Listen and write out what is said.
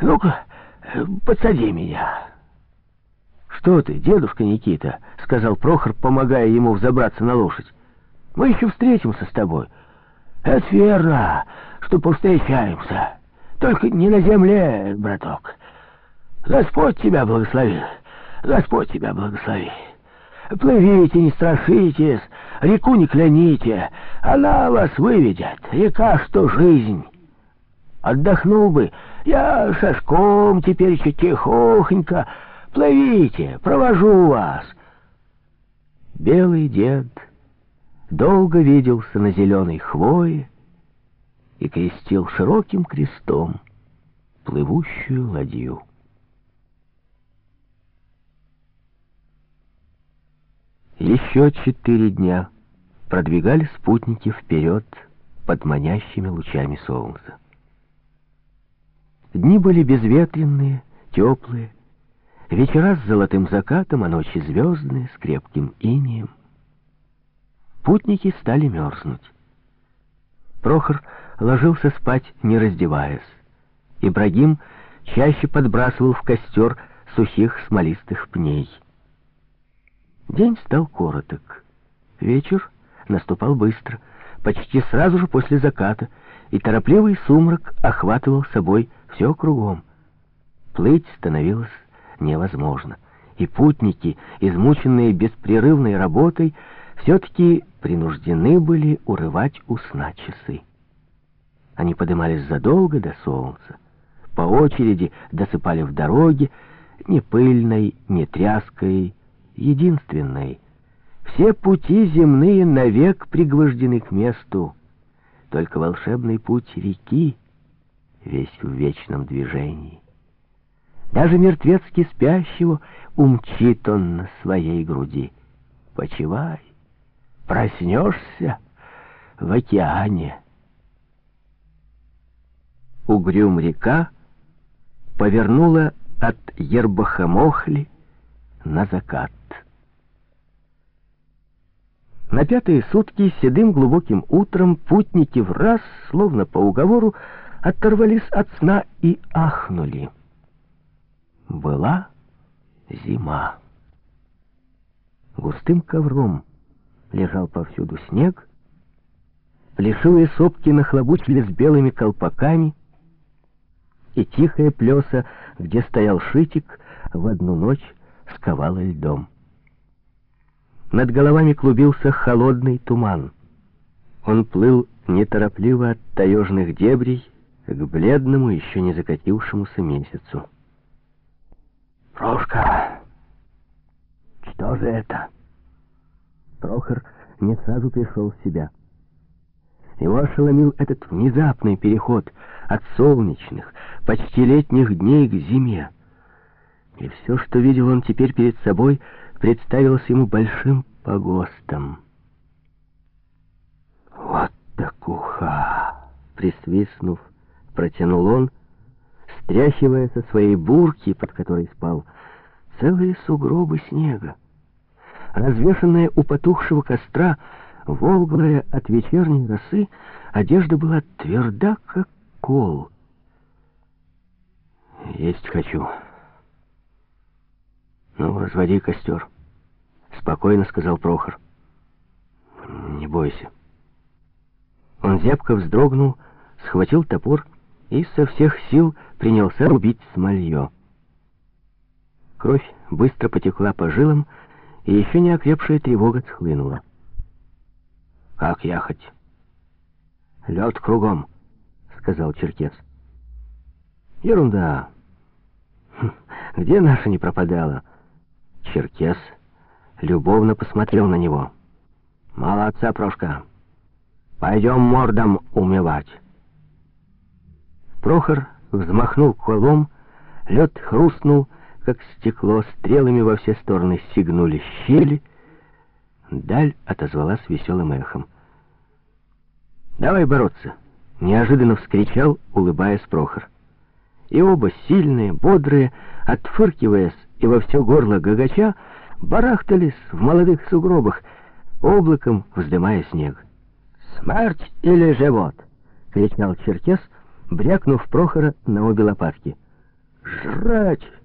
Ну-ка, подсади меня. «Что ты, дедушка Никита?» — сказал Прохор, помогая ему взобраться на лошадь. «Мы еще встретимся с тобой». «Это верно, что повстречаемся. Только не на земле, браток. Господь тебя благословил. Господь тебя благослови. Плывите, не страшитесь, реку не кляните. Она вас выведет. Река, что жизнь. Отдохнул бы. Я шашком теперь еще тихохонько. Плывите, провожу вас. Белый дед долго виделся на зеленой хвое и крестил широким крестом плывущую ладью. Еще четыре дня продвигали спутники вперед под манящими лучами солнца. Дни были безветренные, теплые, вечера с золотым закатом, а ночи звездные, с крепким инием. Путники стали мерзнуть. Прохор ложился спать, не раздеваясь. Ибрагим чаще подбрасывал в костер сухих смолистых пней. День стал короток. Вечер наступал быстро, почти сразу же после заката, и торопливый сумрак охватывал собой все кругом. Плыть становилось невозможно, и путники, измученные беспрерывной работой, все-таки принуждены были урывать у часы. Они подымались задолго до солнца, по очереди досыпали в дороге, ни пыльной, ни тряской, единственной. Все пути земные навек пригвождены к месту, только волшебный путь реки весь в вечном движении. Даже мертвецки спящего умчит он на своей груди. Почивай, проснешься в океане. Угрюм река повернула от Ербахамохли на закат. На пятые сутки седым глубоким утром путники в раз, словно по уговору, оторвались от сна и ахнули. Была зима. Густым ковром лежал повсюду снег, плешивые сопки нахлобучились белыми колпаками, и тихая плеса, где стоял шитик, в одну ночь сковала льдом. Над головами клубился холодный туман. Он плыл неторопливо от таежных дебрей к бледному, еще не закатившемуся месяцу. «Прошка, что же это?» Прохор не сразу пришел в себя. Его ошеломил этот внезапный переход от солнечных, почти летних дней к зиме. И все, что видел он теперь перед собой, представилось ему большим погостом. «Вот такуха!» — присвистнув, протянул он, стряхивая со своей бурки, под которой спал, целые сугробы снега. Развешенная у потухшего костра, волглая от вечерней росы, одежда была тверда, как кол. «Есть хочу», «Ну, разводи костер», — спокойно сказал Прохор. «Не бойся». Он зябко вздрогнул, схватил топор и со всех сил принялся рубить смолье. Кровь быстро потекла по жилам, и еще не окрепшая тревога схлынула. «Как ехать?» «Лед кругом», — сказал Черкес. «Ерунда. Хм, где наша не пропадала?» Черкес любовно посмотрел на него. «Молодца, Прошка. Пойдем мордом умывать». Прохор взмахнул колом, лед хрустнул, как стекло, стрелами во все стороны сигнули щели. Даль отозвалась веселым эхом. «Давай бороться!» — неожиданно вскричал, улыбаясь Прохор. И оба сильные, бодрые, отфыркиваясь и во все горло гагача, барахтались в молодых сугробах, облаком вздымая снег. «Смерть или живот?» — кричал Черкес, брякнув Прохора на обе лопатки. «Жрать!»